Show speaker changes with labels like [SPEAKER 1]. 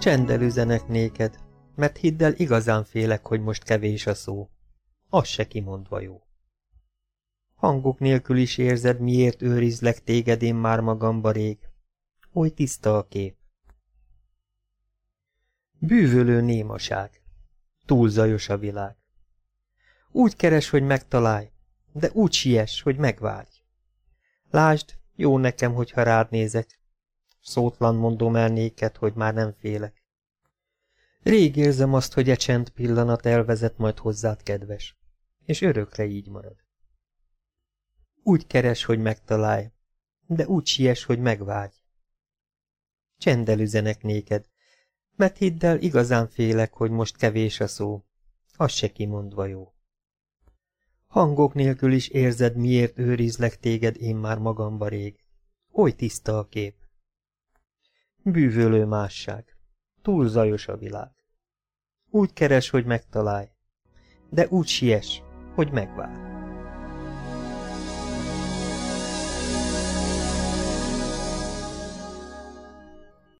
[SPEAKER 1] Csendel üzenek néked, mert hidd el, igazán félek, hogy most kevés a szó. Az se kimondva jó. Hangok nélkül is érzed, miért őrizlek téged én már magamba rég. Oly tiszta a kép. Bűvölő némaság. Túl zajos a világ. Úgy keres, hogy megtalálj, de úgy siess, hogy megvárj. Lásd, jó nekem, hogyha rád nézek. Szótlan mondom el néked, hogy már nem félek. Rég érzem azt, hogy e csend pillanat elvezet majd hozzád, kedves, és örökre így marad. Úgy keres, hogy megtalálj, de úgy siess, hogy megvágy. Csendel üzenek néked, mert hidd el, igazán félek, hogy most kevés a szó, az se kimondva jó. Hangok nélkül is érzed, miért őrizlek téged én már magamba rég. Oly tiszta a kép. Bűvölő másság. Túl zajos a világ. Úgy keres, hogy megtalálj, de úgy siess, hogy megvár.